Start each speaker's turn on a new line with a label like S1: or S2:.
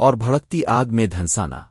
S1: اور بھڑکتی آگ میں دھنسانا۔